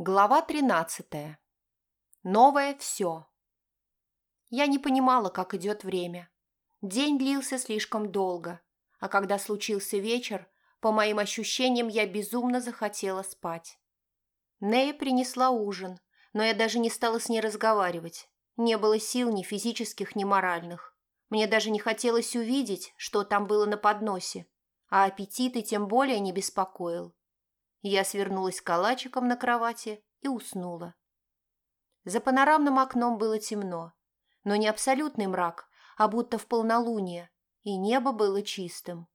Глава 13. Новое все. Я не понимала, как идет время. День длился слишком долго, а когда случился вечер, по моим ощущениям, я безумно захотела спать. Нея принесла ужин, но я даже не стала с ней разговаривать. Не было сил ни физических, ни моральных. Мне даже не хотелось увидеть, что там было на подносе, а аппетит и тем более не беспокоил. Я свернулась калачиком на кровати и уснула. За панорамным окном было темно, но не абсолютный мрак, а будто в полнолуние, и небо было чистым.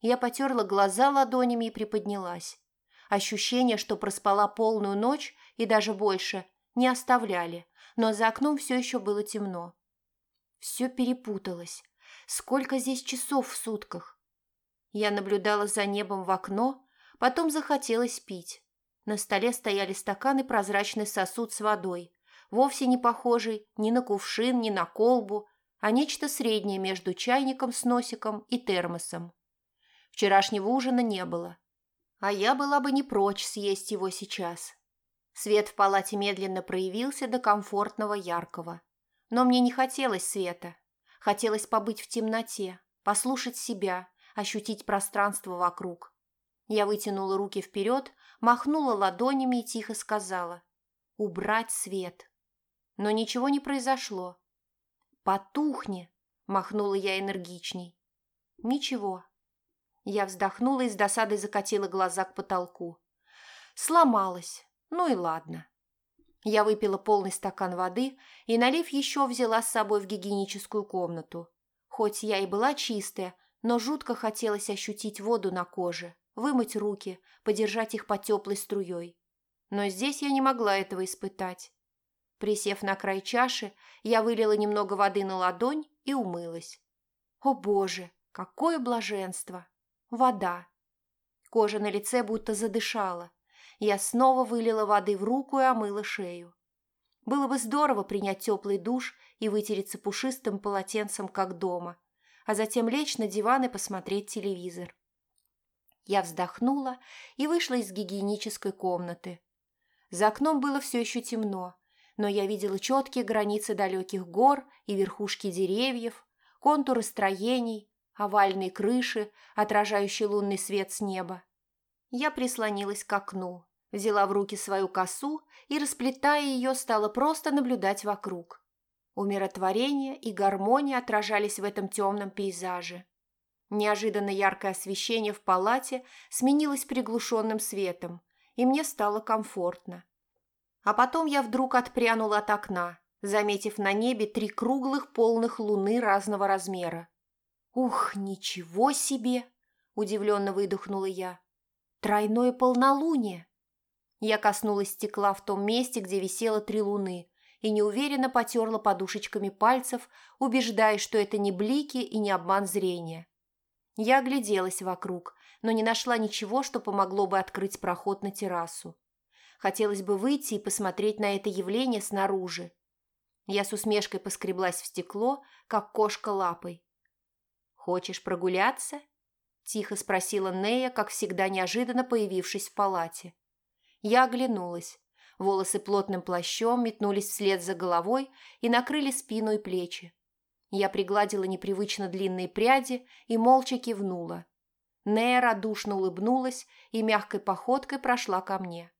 Я потерла глаза ладонями и приподнялась. Ощущение, что проспала полную ночь и даже больше, не оставляли, но за окном все еще было темно. Все перепуталось. Сколько здесь часов в сутках? Я наблюдала за небом в окно, Потом захотелось пить. На столе стояли стакан и прозрачный сосуд с водой, вовсе не похожий ни на кувшин, ни на колбу, а нечто среднее между чайником с носиком и термосом. Вчерашнего ужина не было, а я была бы не прочь съесть его сейчас. Свет в палате медленно проявился до комфортного яркого. Но мне не хотелось света. Хотелось побыть в темноте, послушать себя, ощутить пространство вокруг. Я вытянула руки вперед, махнула ладонями и тихо сказала «Убрать свет». Но ничего не произошло. «Потухни!» – махнула я энергичней. «Ничего». Я вздохнула и с досадой закатила глаза к потолку. Сломалась. Ну и ладно. Я выпила полный стакан воды и, налив еще, взяла с собой в гигиеническую комнату. Хоть я и была чистая, но жутко хотелось ощутить воду на коже вымыть руки, подержать их под теплой струей. Но здесь я не могла этого испытать. Присев на край чаши, я вылила немного воды на ладонь и умылась. О боже, какое блаженство! Вода! Кожа на лице будто задышала. Я снова вылила воды в руку и омыла шею. Было бы здорово принять теплый душ и вытереться пушистым полотенцем, как дома, а затем лечь на диван и посмотреть телевизор. Я вздохнула и вышла из гигиенической комнаты. За окном было все еще темно, но я видела четкие границы далеких гор и верхушки деревьев, контуры строений, овальные крыши, отражающие лунный свет с неба. Я прислонилась к окну, взяла в руки свою косу и, расплетая ее, стала просто наблюдать вокруг. Умиротворение и гармония отражались в этом темном пейзаже. Неожиданно яркое освещение в палате сменилось приглушенным светом, и мне стало комфортно. А потом я вдруг отпрянула от окна, заметив на небе три круглых полных луны разного размера. «Ух, ничего себе!» – удивленно выдохнула я. «Тройное полнолуние!» Я коснулась стекла в том месте, где висело три луны, и неуверенно потерла подушечками пальцев, убеждаясь, что это не блики и не обман зрения. Я огляделась вокруг, но не нашла ничего, что помогло бы открыть проход на террасу. Хотелось бы выйти и посмотреть на это явление снаружи. Я с усмешкой поскреблась в стекло, как кошка лапой. «Хочешь прогуляться?» – тихо спросила Нея, как всегда неожиданно появившись в палате. Я оглянулась. Волосы плотным плащом метнулись вслед за головой и накрыли спину и плечи. Я пригладила непривычно длинные пряди и молча кивнула. Нея радушно улыбнулась и мягкой походкой прошла ко мне.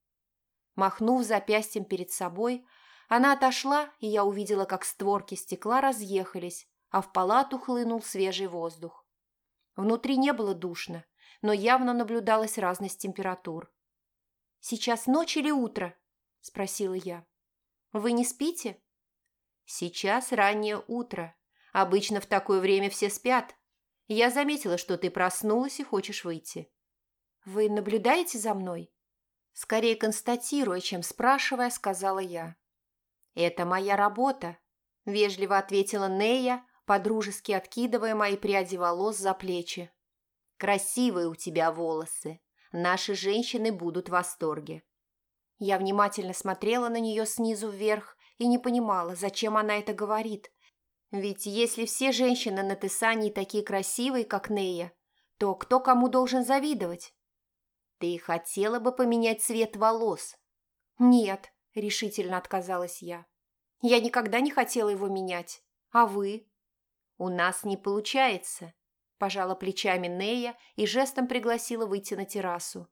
Махнув запястьем перед собой, она отошла, и я увидела, как створки стекла разъехались, а в палату хлынул свежий воздух. Внутри не было душно, но явно наблюдалась разность температур. «Сейчас ночь или утро?» – спросила я. «Вы не спите?» «Сейчас раннее утро», Обычно в такое время все спят. Я заметила, что ты проснулась и хочешь выйти. Вы наблюдаете за мной? Скорее констатируя, чем спрашивая, сказала я. Это моя работа, вежливо ответила Нея, подружески откидывая мои пряди волос за плечи. Красивые у тебя волосы. Наши женщины будут в восторге. Я внимательно смотрела на нее снизу вверх и не понимала, зачем она это говорит, ведь если все женщины на Тесании такие красивые, как Нея, то кто кому должен завидовать? Ты хотела бы поменять цвет волос? «Нет», – решительно отказалась я. «Я никогда не хотела его менять. А вы?» «У нас не получается», – пожала плечами Нея и жестом пригласила выйти на террасу.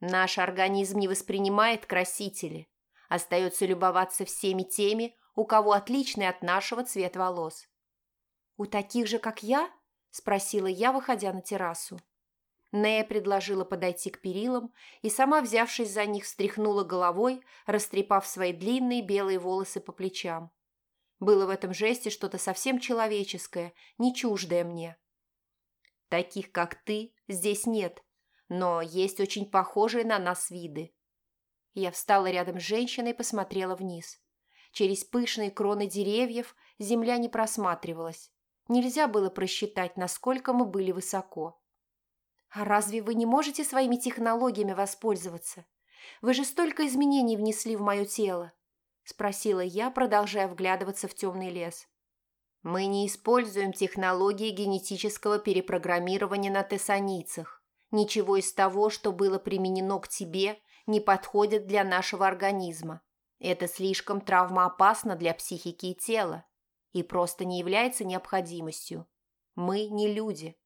«Наш организм не воспринимает красители. Остается любоваться всеми теми, у кого отличный от нашего цвет волос». «У таких же, как я?» – спросила я, выходя на террасу. Нея предложила подойти к перилам и, сама взявшись за них, встряхнула головой, растрепав свои длинные белые волосы по плечам. Было в этом жесте что-то совсем человеческое, не чуждое мне. «Таких, как ты, здесь нет, но есть очень похожие на нас виды». Я встала рядом с женщиной и посмотрела вниз. Через пышные кроны деревьев земля не просматривалась. Нельзя было просчитать, насколько мы были высоко. «А разве вы не можете своими технологиями воспользоваться? Вы же столько изменений внесли в мое тело!» – спросила я, продолжая вглядываться в темный лес. «Мы не используем технологии генетического перепрограммирования на тессаницах. Ничего из того, что было применено к тебе, не подходит для нашего организма. Это слишком травмоопасно для психики и тела и просто не является необходимостью. Мы не люди.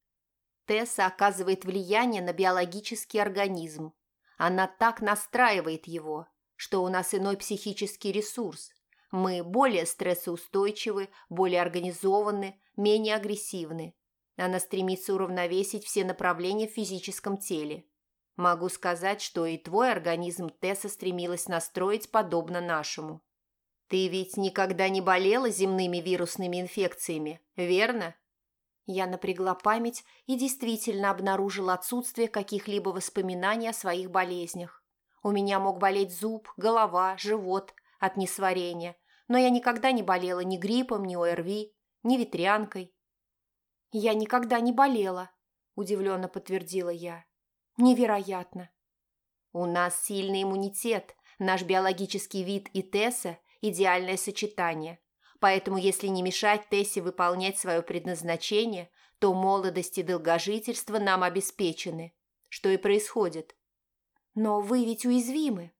Тесса оказывает влияние на биологический организм. Она так настраивает его, что у нас иной психический ресурс. Мы более стрессоустойчивы, более организованы, менее агрессивны. Она стремится уравновесить все направления в физическом теле. Могу сказать, что и твой организм Тесса стремилась настроить подобно нашему. Ты ведь никогда не болела земными вирусными инфекциями, верно? Я напрягла память и действительно обнаружила отсутствие каких-либо воспоминаний о своих болезнях. У меня мог болеть зуб, голова, живот от несварения, но я никогда не болела ни гриппом, ни ОРВИ, ни ветрянкой. «Я никогда не болела», – удивленно подтвердила я. «Невероятно». «У нас сильный иммунитет, наш биологический вид и Тесса – идеальное сочетание – Поэтому, если не мешать Тессе выполнять свое предназначение, то молодость и долгожительство нам обеспечены. Что и происходит. Но вы ведь уязвимы.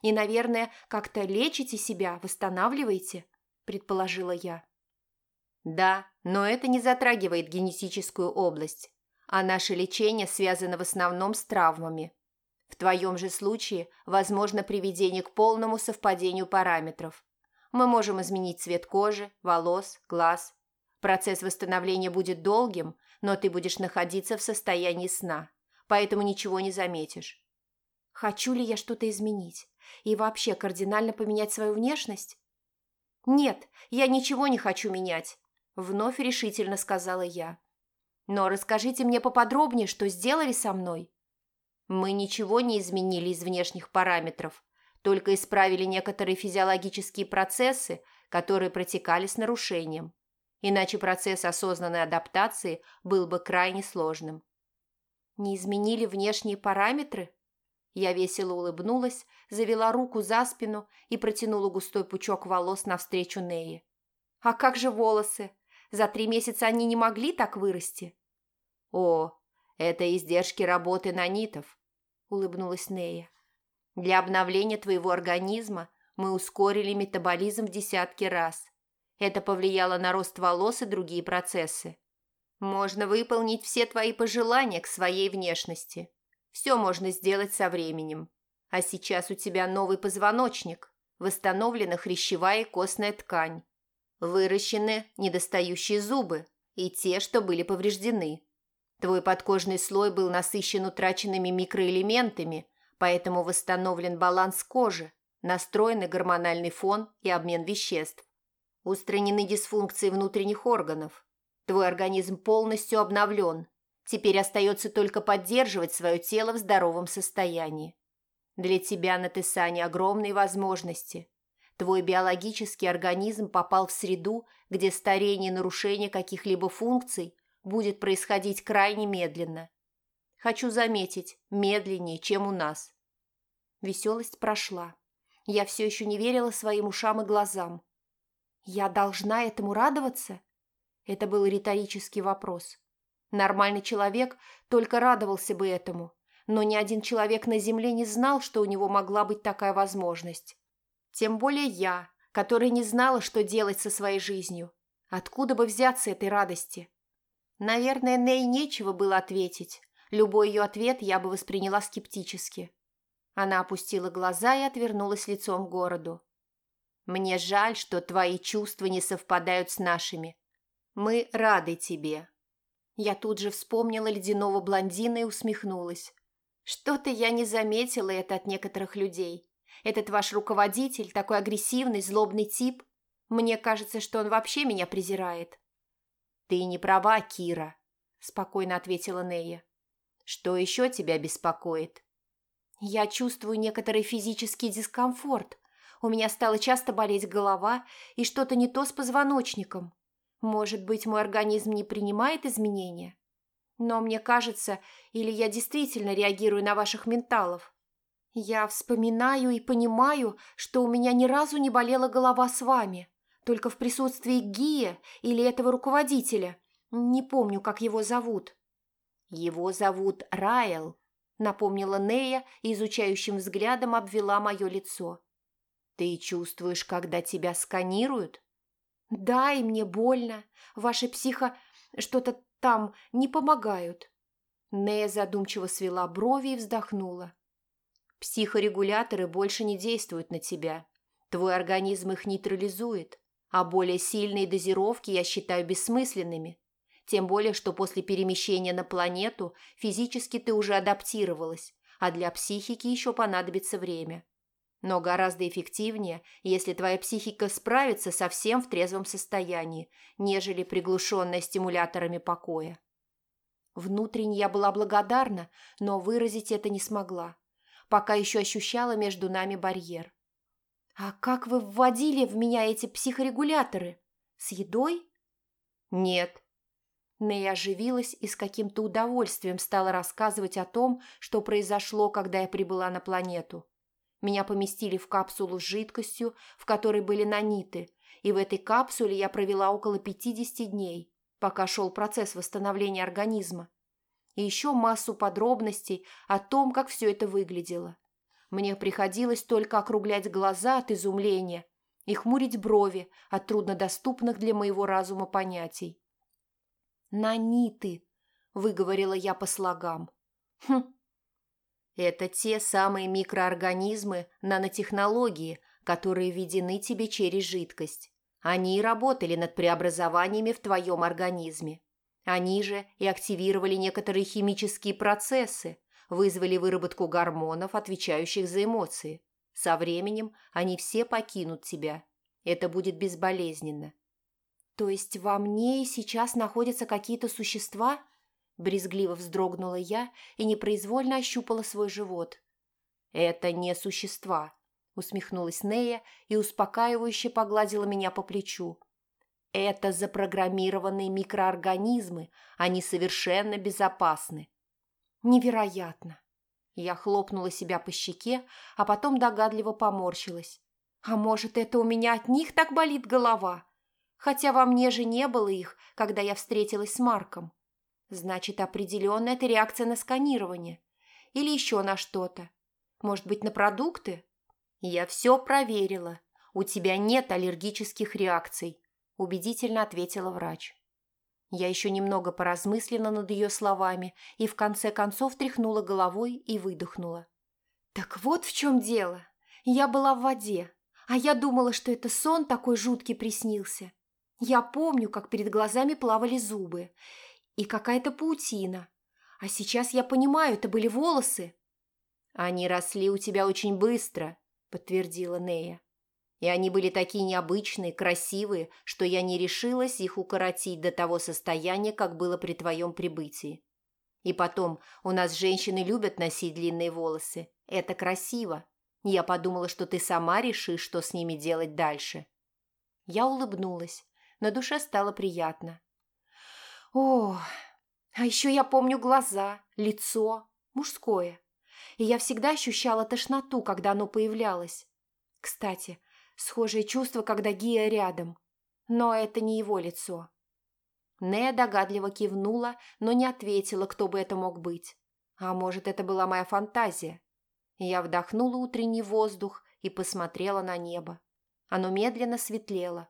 И, наверное, как-то лечите себя, восстанавливаете, предположила я. Да, но это не затрагивает генетическую область, а наше лечение связано в основном с травмами. В твоем же случае возможно приведение к полному совпадению параметров. Мы можем изменить цвет кожи, волос, глаз. Процесс восстановления будет долгим, но ты будешь находиться в состоянии сна, поэтому ничего не заметишь. Хочу ли я что-то изменить? И вообще кардинально поменять свою внешность? Нет, я ничего не хочу менять, вновь решительно сказала я. Но расскажите мне поподробнее, что сделали со мной. Мы ничего не изменили из внешних параметров, только исправили некоторые физиологические процессы, которые протекали с нарушением. Иначе процесс осознанной адаптации был бы крайне сложным. Не изменили внешние параметры? Я весело улыбнулась, завела руку за спину и протянула густой пучок волос навстречу Нее. «А как же волосы? За три месяца они не могли так вырасти?» «О, это издержки работы нанитов», – улыбнулась Нея. Для обновления твоего организма мы ускорили метаболизм в десятки раз. Это повлияло на рост волос и другие процессы. Можно выполнить все твои пожелания к своей внешности. Все можно сделать со временем. А сейчас у тебя новый позвоночник, восстановлена хрящевая и костная ткань. Выращены недостающие зубы и те, что были повреждены. Твой подкожный слой был насыщен утраченными микроэлементами, Поэтому восстановлен баланс кожи, настроенный гормональный фон и обмен веществ. Устранены дисфункции внутренних органов. Твой организм полностью обновлен. Теперь остается только поддерживать свое тело в здоровом состоянии. Для тебя на Тесане огромные возможности. Твой биологический организм попал в среду, где старение и нарушение каких-либо функций будет происходить крайне медленно. Хочу заметить, медленнее, чем у нас. Веселость прошла. Я все еще не верила своим ушам и глазам. Я должна этому радоваться? Это был риторический вопрос. Нормальный человек только радовался бы этому, но ни один человек на Земле не знал, что у него могла быть такая возможность. Тем более я, которая не знала, что делать со своей жизнью. Откуда бы взяться этой радости? Наверное, Ней нечего было ответить. Любой ее ответ я бы восприняла скептически. Она опустила глаза и отвернулась лицом к городу. «Мне жаль, что твои чувства не совпадают с нашими. Мы рады тебе». Я тут же вспомнила ледяного блондина и усмехнулась. Что-то я не заметила это от некоторых людей. Этот ваш руководитель, такой агрессивный, злобный тип. Мне кажется, что он вообще меня презирает. Ты не права, Кира, спокойно ответила Нея. Что еще тебя беспокоит? Я чувствую некоторый физический дискомфорт. У меня стала часто болеть голова и что-то не то с позвоночником. Может быть, мой организм не принимает изменения? Но мне кажется, или я действительно реагирую на ваших менталов. Я вспоминаю и понимаю, что у меня ни разу не болела голова с вами, только в присутствии Гия или этого руководителя. Не помню, как его зовут. Его зовут Райл, напомнила Нея и изучающим взглядом обвела мое лицо. Ты чувствуешь, когда тебя сканируют? Да, и мне больно. Ваши психо... что-то там не помогают. Нея задумчиво свела брови и вздохнула. Психорегуляторы больше не действуют на тебя. Твой организм их нейтрализует, а более сильные дозировки я считаю бессмысленными. Тем более, что после перемещения на планету физически ты уже адаптировалась, а для психики еще понадобится время. Но гораздо эффективнее, если твоя психика справится совсем в трезвом состоянии, нежели приглушенная стимуляторами покоя. Внутренне я была благодарна, но выразить это не смогла, пока еще ощущала между нами барьер. «А как вы вводили в меня эти психорегуляторы? С едой?» «Нет». Нэй оживилась и с каким-то удовольствием стала рассказывать о том, что произошло, когда я прибыла на планету. Меня поместили в капсулу с жидкостью, в которой были наниты, и в этой капсуле я провела около 50 дней, пока шел процесс восстановления организма. И еще массу подробностей о том, как все это выглядело. Мне приходилось только округлять глаза от изумления и хмурить брови от труднодоступных для моего разума понятий. «Наниты», — выговорила я по слогам. «Хм, это те самые микроорганизмы нанотехнологии, которые введены тебе через жидкость. Они и работали над преобразованиями в твоем организме. Они же и активировали некоторые химические процессы, вызвали выработку гормонов, отвечающих за эмоции. Со временем они все покинут тебя. Это будет безболезненно. То есть во мне сейчас находятся какие-то существа, Брезгливо вздрогнула я и непроизвольно ощупала свой живот. «Это не существа», — усмехнулась Нея и успокаивающе погладила меня по плечу. «Это запрограммированные микроорганизмы, они совершенно безопасны». «Невероятно!» Я хлопнула себя по щеке, а потом догадливо поморщилась. «А может, это у меня от них так болит голова? Хотя во мне же не было их, когда я встретилась с Марком». Значит, определенно это реакция на сканирование. Или еще на что-то. Может быть, на продукты? Я все проверила. У тебя нет аллергических реакций, убедительно ответила врач. Я еще немного поразмыслила над ее словами и в конце концов тряхнула головой и выдохнула. Так вот в чем дело. Я была в воде, а я думала, что это сон такой жуткий приснился. Я помню, как перед глазами плавали зубы, и какая-то паутина. А сейчас я понимаю, это были волосы. Они росли у тебя очень быстро, подтвердила Нея. И они были такие необычные, красивые, что я не решилась их укоротить до того состояния, как было при твоем прибытии. И потом, у нас женщины любят носить длинные волосы. Это красиво. Я подумала, что ты сама решишь, что с ними делать дальше. Я улыбнулась. На душе стало приятно. О, а еще я помню глаза, лицо, мужское. И я всегда ощущала тошноту, когда оно появлялось. Кстати, схожее чувство, когда Гия рядом. Но это не его лицо. Нея догадливо кивнула, но не ответила, кто бы это мог быть. А может, это была моя фантазия? Я вдохнула утренний воздух и посмотрела на небо. Оно медленно светлело.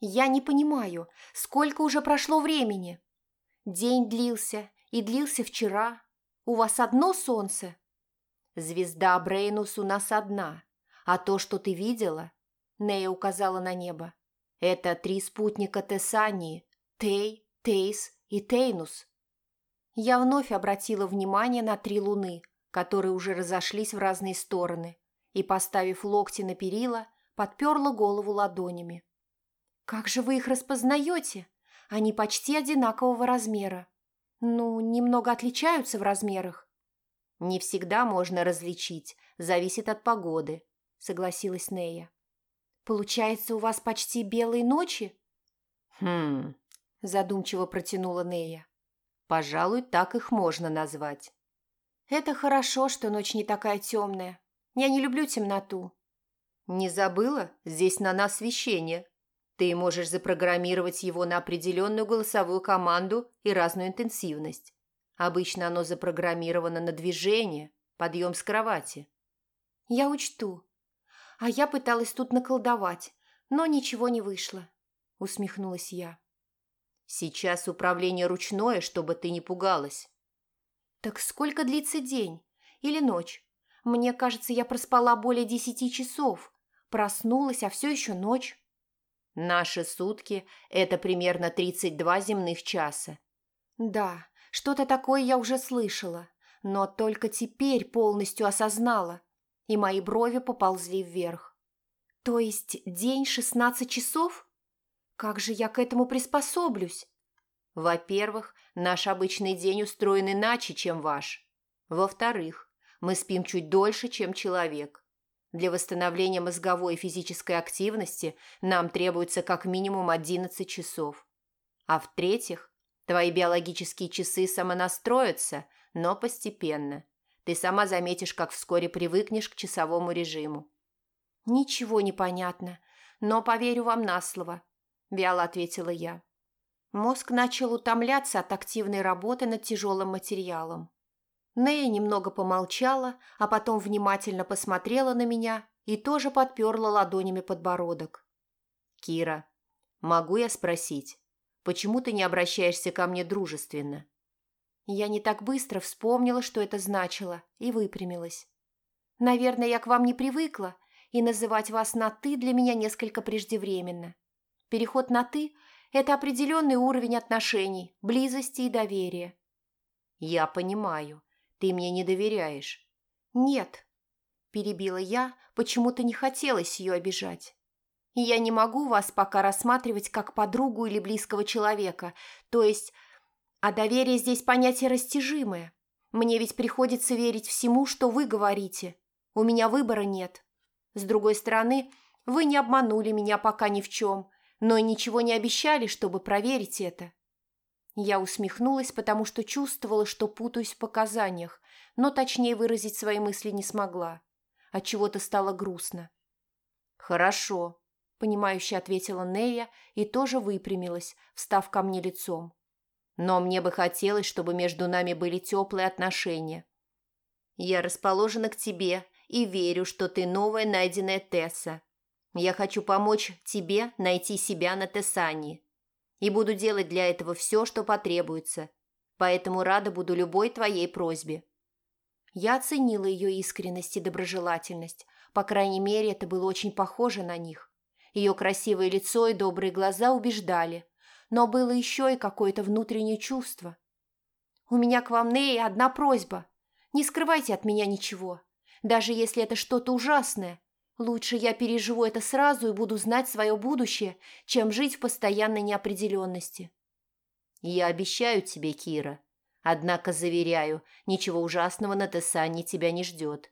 Я не понимаю, сколько уже прошло времени. День длился и длился вчера. У вас одно солнце? Звезда Брейнус у нас одна. А то, что ты видела, Нея указала на небо, это три спутника Тесании, Тей, Тейс и Тейнус. Я вновь обратила внимание на три луны, которые уже разошлись в разные стороны, и, поставив локти на перила, подперла голову ладонями. «Как же вы их распознаете? Они почти одинакового размера. Ну, немного отличаются в размерах». «Не всегда можно различить, зависит от погоды», — согласилась Нея. «Получается, у вас почти белые ночи?» «Хм...» – задумчиво протянула Нея. «Пожалуй, так их можно назвать». «Это хорошо, что ночь не такая темная. Я не люблю темноту». «Не забыла? Здесь на нас освещение. Ты можешь запрограммировать его на определенную голосовую команду и разную интенсивность. Обычно оно запрограммировано на движение, подъем с кровати». «Я учту. А я пыталась тут наколдовать, но ничего не вышло», – усмехнулась я. «Сейчас управление ручное, чтобы ты не пугалась». «Так сколько длится день? Или ночь? Мне кажется, я проспала более десяти часов. Проснулась, а все еще ночь». «Наши сутки – это примерно 32 земных часа». «Да, что-то такое я уже слышала, но только теперь полностью осознала и мои брови поползли вверх. То есть день шестнадцать часов? Как же я к этому приспособлюсь? Во-первых, наш обычный день устроен иначе, чем ваш. Во-вторых, мы спим чуть дольше, чем человек. Для восстановления мозговой и физической активности нам требуется как минимум 11 часов. А в-третьих, твои биологические часы самонастроятся, но постепенно – ты сама заметишь, как вскоре привыкнешь к часовому режиму». «Ничего не понятно, но поверю вам на слово», – вяло ответила я. Мозг начал утомляться от активной работы над тяжелым материалом. Нея немного помолчала, а потом внимательно посмотрела на меня и тоже подперла ладонями подбородок. «Кира, могу я спросить, почему ты не обращаешься ко мне дружественно?» Я не так быстро вспомнила, что это значило, и выпрямилась. Наверное, я к вам не привыкла, и называть вас на «ты» для меня несколько преждевременно. Переход на «ты» – это определенный уровень отношений, близости и доверия. Я понимаю, ты мне не доверяешь. Нет, перебила я, почему-то не хотелось ее обижать. Я не могу вас пока рассматривать как подругу или близкого человека, то есть а доверие здесь понятие растяжимое. Мне ведь приходится верить всему, что вы говорите. У меня выбора нет. С другой стороны, вы не обманули меня пока ни в чем, но и ничего не обещали, чтобы проверить это. Я усмехнулась, потому что чувствовала, что путаюсь в показаниях, но точнее выразить свои мысли не смогла. От чего то стало грустно. «Хорошо», – понимающе ответила Нея и тоже выпрямилась, встав ко мне лицом. Но мне бы хотелось, чтобы между нами были теплые отношения. Я расположена к тебе и верю, что ты новая найденная Тесса. Я хочу помочь тебе найти себя на Тессании. И буду делать для этого все, что потребуется. Поэтому рада буду любой твоей просьбе». Я оценила ее искренность и доброжелательность. По крайней мере, это было очень похоже на них. Ее красивое лицо и добрые глаза убеждали – но было еще и какое-то внутреннее чувство. «У меня к вам, Нея, одна просьба. Не скрывайте от меня ничего. Даже если это что-то ужасное. Лучше я переживу это сразу и буду знать свое будущее, чем жить в постоянной неопределенности». «Я обещаю тебе, Кира. Однако, заверяю, ничего ужасного на Тессане тебя не ждет.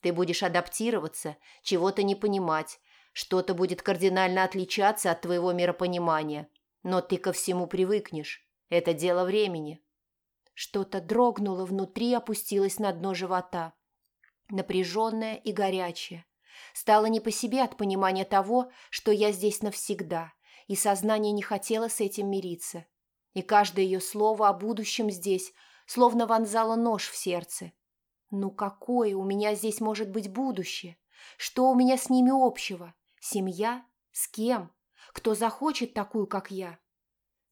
Ты будешь адаптироваться, чего-то не понимать, что-то будет кардинально отличаться от твоего миропонимания, но ты ко всему привыкнешь. Это дело времени. Что-то дрогнуло внутри, опустилось на дно живота. Напряженное и горячее. Стало не по себе от понимания того, что я здесь навсегда, и сознание не хотело с этим мириться. И каждое ее слово о будущем здесь словно вонзала нож в сердце. Ну какое у меня здесь может быть будущее? Что у меня с ними общего? Семья? С кем? Кто захочет такую, как я?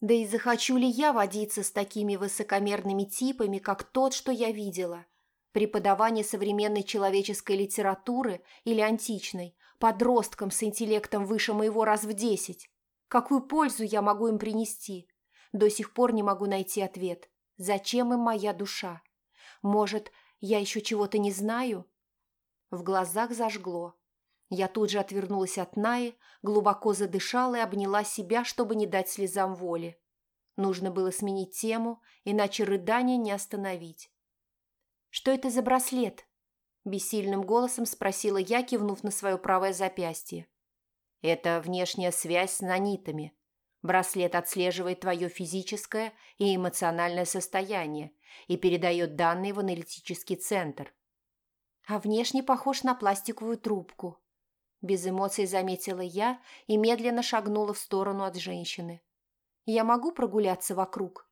Да и захочу ли я водиться с такими высокомерными типами, как тот, что я видела? Преподавание современной человеческой литературы или античной, подросткам с интеллектом выше моего раз в десять. Какую пользу я могу им принести? До сих пор не могу найти ответ. Зачем им моя душа? Может, я еще чего-то не знаю? В глазах зажгло. Я тут же отвернулась от Наи, глубоко задышала и обняла себя, чтобы не дать слезам воли. Нужно было сменить тему, иначе рыдание не остановить. «Что это за браслет?» – бессильным голосом спросила я, кивнув на свое правое запястье. «Это внешняя связь с нанитами. Браслет отслеживает твое физическое и эмоциональное состояние и передает данные в аналитический центр». «А внешне похож на пластиковую трубку», без эмоций заметила я и медленно шагнула в сторону от женщины. «Я могу прогуляться вокруг?»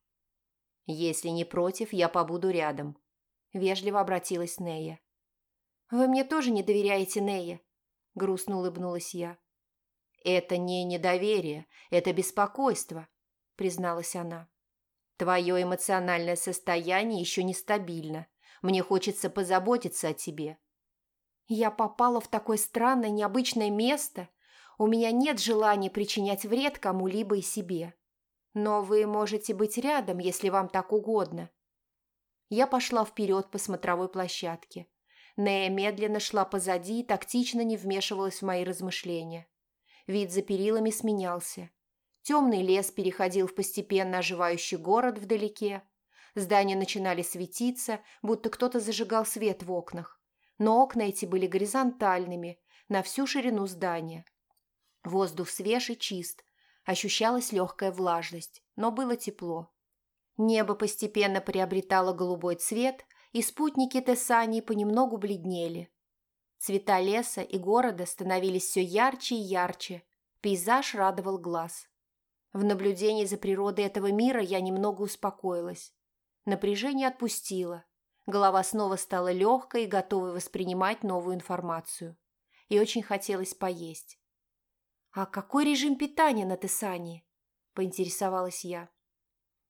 «Если не против, я побуду рядом», – вежливо обратилась Нея. «Вы мне тоже не доверяете, Нея?» – грустно улыбнулась я. «Это не недоверие, это беспокойство», – призналась она. «Твое эмоциональное состояние еще нестабильно. Мне хочется позаботиться о тебе. Я попала в такое странное, необычное место. У меня нет желания причинять вред кому-либо и себе. Но вы можете быть рядом, если вам так угодно. Я пошла вперед по смотровой площадке. Нея медленно шла позади и тактично не вмешивалась в мои размышления. Вид за перилами сменялся. Темный лес переходил в постепенно оживающий город вдалеке. Здания начинали светиться, будто кто-то зажигал свет в окнах но окна эти были горизонтальными, на всю ширину здания. Воздух свеж и чист, ощущалась легкая влажность, но было тепло. Небо постепенно приобретало голубой цвет, и спутники Тессании понемногу бледнели. Цвета леса и города становились все ярче и ярче, пейзаж радовал глаз. В наблюдении за природой этого мира я немного успокоилась. Напряжение отпустило, Голова снова стала легкой и готовой воспринимать новую информацию. И очень хотелось поесть. «А какой режим питания на Тесании?» – поинтересовалась я.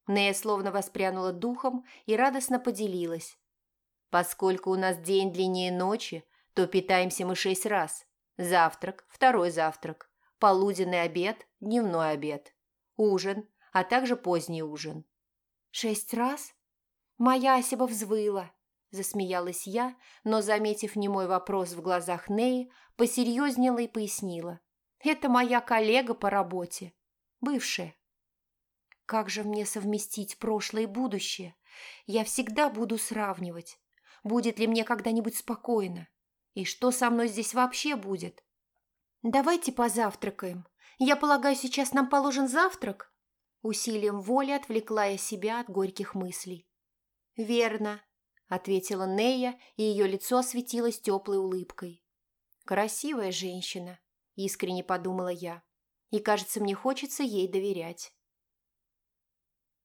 Нея словно воспрянула духом и радостно поделилась. «Поскольку у нас день длиннее ночи, то питаемся мы шесть раз. Завтрак, второй завтрак, полуденный обед, дневной обед, ужин, а также поздний ужин». «Шесть раз?» «Моя Асиба взвыла», – засмеялась я, но, заметив немой вопрос в глазах Неи, посерьезнела и пояснила. «Это моя коллега по работе. Бывшая». «Как же мне совместить прошлое и будущее? Я всегда буду сравнивать. Будет ли мне когда-нибудь спокойно? И что со мной здесь вообще будет?» «Давайте позавтракаем. Я полагаю, сейчас нам положен завтрак?» Усилием воли отвлекла я себя от горьких мыслей. «Верно», – ответила Нея, и ее лицо осветилось теплой улыбкой. «Красивая женщина», – искренне подумала я. «И, кажется, мне хочется ей доверять».